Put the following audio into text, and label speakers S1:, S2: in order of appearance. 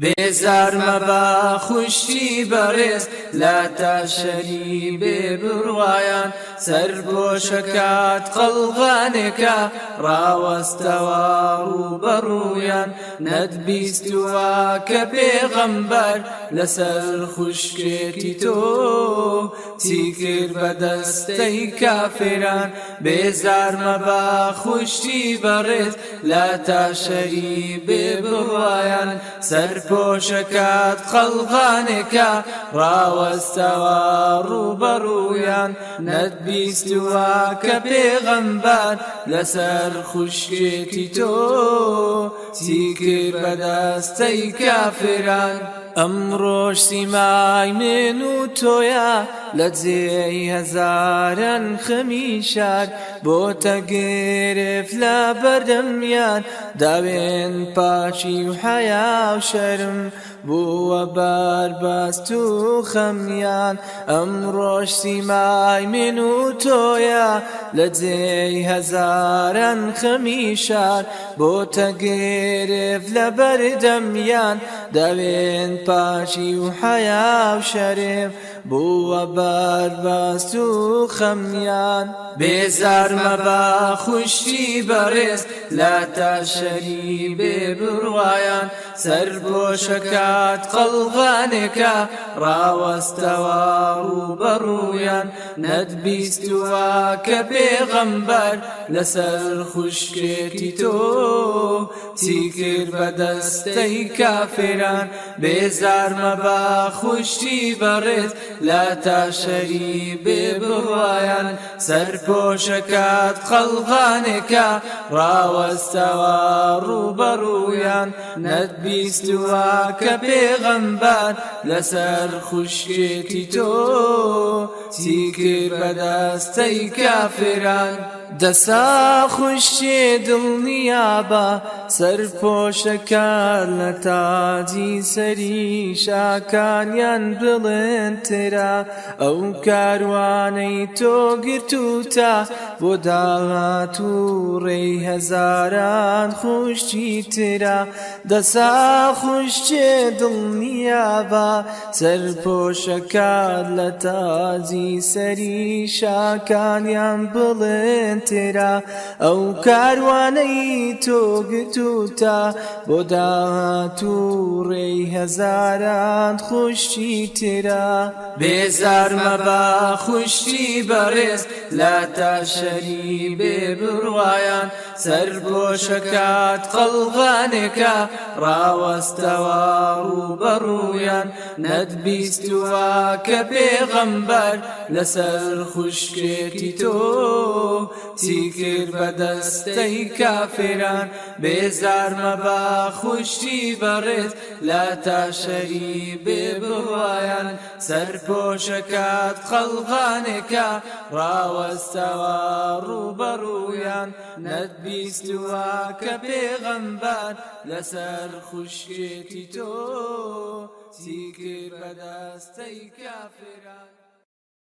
S1: بێزار مەبا خوشتی بەڕێز لا تا شەری سەر بۆشەکات قەڵغانێکە ڕاوەستەوە ڕوبەڕوویان نەتبیستوە کە پێغەمبەر لەسەر خوشکێتی تۆ چیکرد بە دەستەی کافێران بێزارمەبا خوشتی بەڕێت لە تاشەری بێ بڕایان سەرپۆشەکات قەڵغانێکە ڕاوەستەوە ڕوبەڕوویان نەت بیستوە کە پێغەمبەر لەسەر خوشکێتی تۆ چیکر بەدەستەی کافران ئەمڕۆژ سیمای من و تۆیە لە جێی هەزاران خەمیشار بۆتە گرف لە بەردەمیان داوێن پاچی و حیا و شەرم بووە بارباست و خەمیان ئەم ڕۆژ سیمای من و تۆیە لە جێی هەزاران خەمیشار بۆ تەگرف لە بەردەمیان دەوێن پاشی و حیا و شەرف بووە بەرباس و خەمیان بێزار مەبا خوشتی بەڕێز لە تاشەری بێ بڕواان سەر بۆشەکات قەڵغانێکە ڕاوەستەوە و بەڕوویان نەتبیستوە کە پێغەمبەر لەسەر خوشکێتی تۆ چیکرد بە دەستەی کافران بێزار مەبا خوشتی بەڕێز لا تاشەری بێ بڕایان سەرپۆشەکات خەڵغانێکە ڕاوەستەوە ڕوبەڕوویان نەتبیستوە کە پێغەمبات لەسەر خوشکێتی تۆ سیکر بەدەستەی کافران. دەسا خوشێ دڵنییا بە سەرپۆشەکان لە تاجی سەری شاکانیان بڵێن تێرا ئەو کاروانەی تۆ گرت و تا بۆ داغات و ڕێی هەزاران خوشتی تێرا دەسا خوشتێ دڵنییا بە سەرپۆشەکان لە تازی سەری شاکانیان بڵێن تێرا ئەو کاروانەی تۆگرت و تا بۆ داهاتوڕێی هەزاران خوشتی تێرا بێزارمە بە خوشتی بەڕێز لا تاشەری بێ بڕواان سەربۆشەکات قەڵغانێکە ڕاوەستەوە ڕوو بەڕوویان نەتبیستوە کە پێغەمبەر لەسەر خوشکێتی تۆ تیکر بە دەستەی کافران بێزارمە با خوشتی بەڕێت لا تاشەری بێ بوایان سەرپۆشەکات خەڵغانێکە ڕاوەستەوە ڕوبەڕوویان نەتبیستوە کە پێغەمبات لەسەر خوشکێتی تۆ سیکر بەدەستەی کافران